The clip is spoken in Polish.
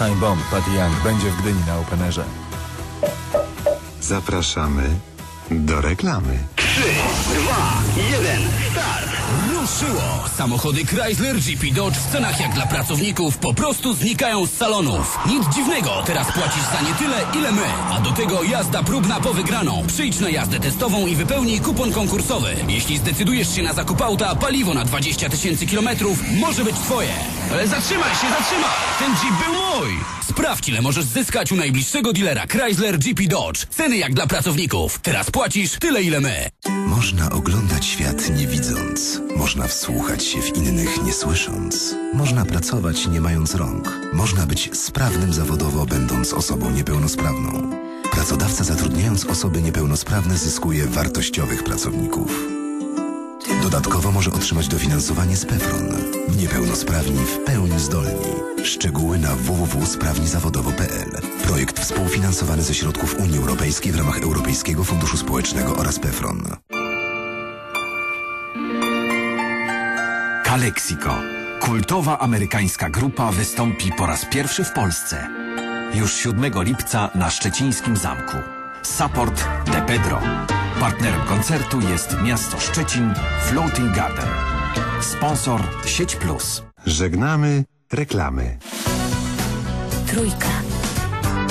Time Bomb Patty Young będzie w Gdyni na Openerze. Zapraszamy do reklamy. 3, 2, 1, start! Ruszyło! Samochody Chrysler GP Dodge w cenach jak dla pracowników po prostu znikają z salonów. Nic dziwnego, teraz płacisz za nie tyle, ile my. A do tego jazda próbna po wygraną. Przyjdź na jazdę testową i wypełnij kupon konkursowy. Jeśli zdecydujesz się na zakup auta, paliwo na 20 tysięcy kilometrów może być twoje. Ale zatrzymaj się, zatrzymaj! Ten Jeep był mój! Sprawdź, ile możesz zyskać u najbliższego dealera Chrysler GP Dodge. Ceny jak dla pracowników. Teraz płacisz tyle, ile my. Można oglądać świat nie widząc. Można wsłuchać się w innych nie słysząc. Można pracować nie mając rąk. Można być sprawnym zawodowo, będąc osobą niepełnosprawną. Pracodawca zatrudniając osoby niepełnosprawne zyskuje wartościowych pracowników. Dodatkowo może otrzymać dofinansowanie z PEFRON. Niepełnosprawni w pełni zdolni. Szczegóły na www.sprawnizawodowo.pl. Projekt współfinansowany ze środków Unii Europejskiej w ramach Europejskiego Funduszu Społecznego oraz PEFRON. Calexico. Kultowa amerykańska grupa wystąpi po raz pierwszy w Polsce. Już 7 lipca na Szczecińskim Zamku. Support De Pedro. Partnerem koncertu jest miasto Szczecin Floating Garden. Sponsor Sieć Plus. Żegnamy reklamy. Trójka.